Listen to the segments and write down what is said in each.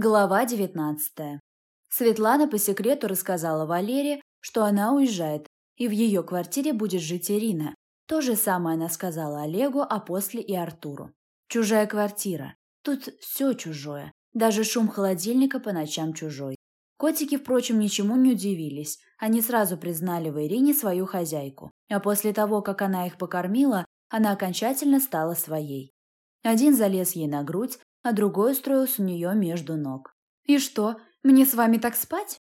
Глава 19. Светлана по секрету рассказала Валере, что она уезжает, и в ее квартире будет жить Ирина. То же самое она сказала Олегу, а после и Артуру. Чужая квартира. Тут все чужое. Даже шум холодильника по ночам чужой. Котики, впрочем, ничему не удивились. Они сразу признали в Ирине свою хозяйку. А после того, как она их покормила, она окончательно стала своей. Один залез ей на грудь, а другой устроился у нее между ног. «И что, мне с вами так спать?»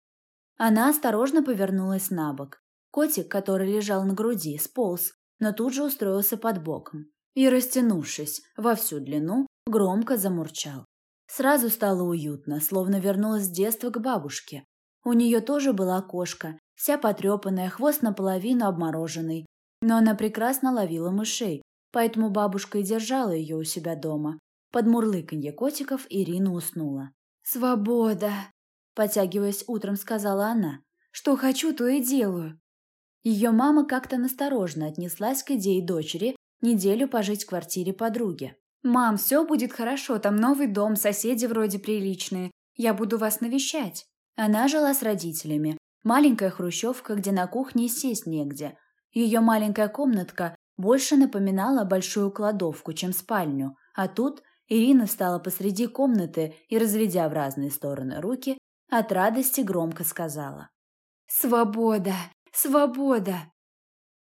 Она осторожно повернулась на бок. Котик, который лежал на груди, сполз, но тут же устроился под боком. И, растянувшись во всю длину, громко замурчал. Сразу стало уютно, словно вернулась с детства к бабушке. У нее тоже была кошка, вся потрепанная, хвост наполовину обмороженный. Но она прекрасно ловила мышей, поэтому бабушка и держала ее у себя дома, под мурлыканье котиков Ирина уснула. «Свобода!» – потягиваясь утром, сказала она. «Что хочу, то и делаю». Ее мама как-то насторожно отнеслась к идее дочери неделю пожить в квартире подруги. «Мам, все будет хорошо, там новый дом, соседи вроде приличные. Я буду вас навещать». Она жила с родителями. Маленькая хрущевка, где на кухне сесть негде. Ее маленькая комнатка больше напоминала большую кладовку, чем спальню, а тут Ирина встала посреди комнаты и, разведя в разные стороны руки, от радости громко сказала. «Свобода! Свобода!»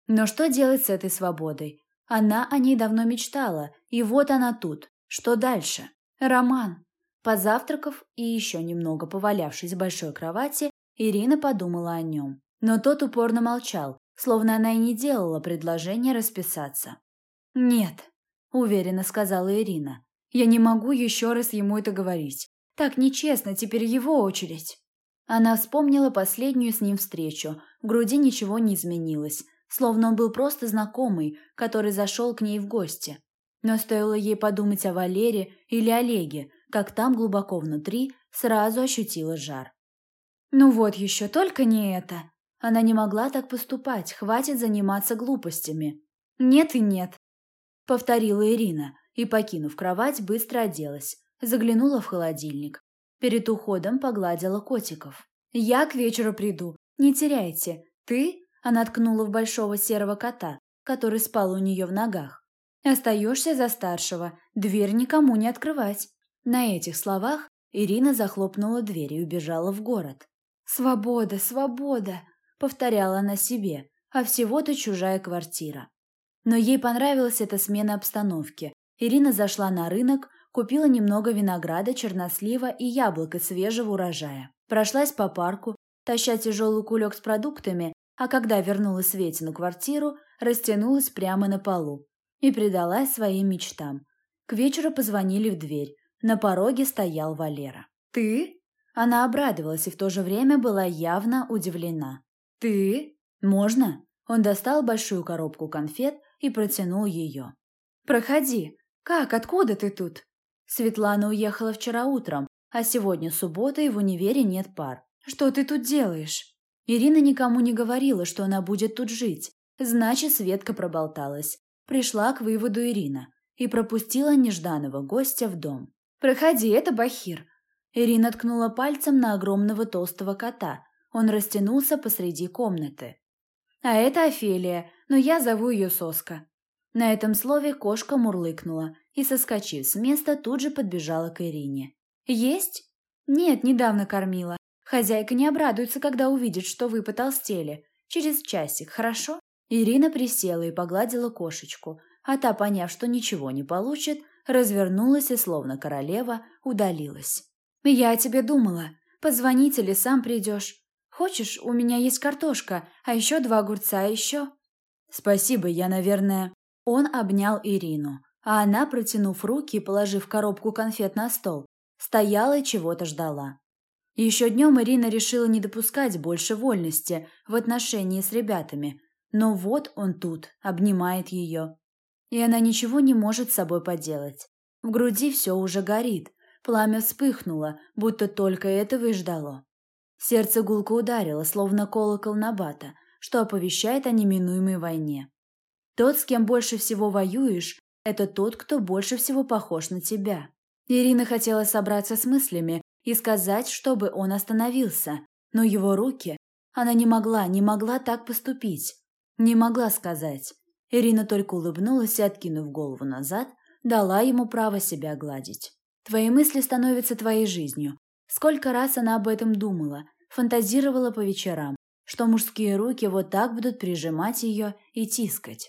Но что делать с этой свободой? Она о ней давно мечтала, и вот она тут. Что дальше? Роман. Позавтракав и еще немного повалявшись в большой кровати, Ирина подумала о нем. Но тот упорно молчал, словно она и не делала предложение расписаться. «Нет», — уверенно сказала Ирина, я не могу еще раз ему это говорить. Так нечестно, теперь его очередь. Она вспомнила последнюю с ним встречу. В груди ничего не изменилось, словно он был просто знакомый, который зашел к ней в гости. Но стоило ей подумать о Валере или Олеге, как там глубоко внутри сразу ощутила жар. «Ну вот еще, только не это!» Она не могла так поступать, хватит заниматься глупостями. «Нет и нет», — повторила Ирина, и, покинув кровать, быстро оделась, заглянула в холодильник. Перед уходом погладила котиков. «Я к вечеру приду, не теряйте. Ты?» Она ткнула в большого серого кота, который спал у нее в ногах. «Остаешься за старшего, дверь никому не открывать». На этих словах Ирина захлопнула дверь и убежала в город. «Свобода, свобода!» — повторяла она себе, а всего-то чужая квартира. Но ей понравилась эта смена обстановки, Ирина зашла на рынок, купила немного винограда, чернослива и яблок из свежего урожая. Прошлась по парку, таща тяжелый кулек с продуктами, а когда вернулась Светину квартиру, растянулась прямо на полу и предалась своим мечтам. К вечеру позвонили в дверь. На пороге стоял Валера. «Ты?» Она обрадовалась и в то же время была явно удивлена. «Ты? Можно?» Он достал большую коробку конфет и протянул ее. «Проходи», «Как? Откуда ты тут?» Светлана уехала вчера утром, а сегодня суббота и в универе нет пар. «Что ты тут делаешь?» Ирина никому не говорила, что она будет тут жить. Значит, Светка проболталась. Пришла к выводу Ирина и пропустила нежданного гостя в дом. «Проходи, это Бахир». Ирина ткнула пальцем на огромного толстого кота. Он растянулся посреди комнаты. «А это Офелия, но я зову ее Соска. На этом слове кошка мурлыкнула и, соскочив с места, тут же подбежала к Ирине. «Есть?» «Нет, недавно кормила. Хозяйка не обрадуется, когда увидит, что вы потолстели. Через часик, хорошо?» Ирина присела и погладила кошечку, а та, поняв, что ничего не получит, развернулась и, словно королева, удалилась. «Я о тебе думала. Позвонить или сам придешь. Хочешь, у меня есть картошка, а еще два огурца, а еще...» «Спасибо, я, наверное...» Он обнял Ирину, а она, протянув руки и положив коробку конфет на стол, стояла и чего-то ждала. Еще днем Ирина решила не допускать больше вольности в отношении с ребятами, но вот он тут, обнимает ее. И она ничего не может с собой поделать. В груди все уже горит, пламя вспыхнуло, будто только этого и ждало. Сердце гулко ударило, словно колокол Набата, что оповещает о неминуемой войне. Тот, с кем больше всего воюешь, это тот, кто больше всего похож на тебя. Ирина хотела собраться с мыслями и сказать, чтобы он остановился. Но его руки... Она не могла, не могла так поступить. Не могла сказать. Ирина только улыбнулась и, откинув голову назад, дала ему право себя гладить. Твои мысли становятся твоей жизнью. Сколько раз она об этом думала, фантазировала по вечерам, что мужские руки вот так будут прижимать ее и тискать.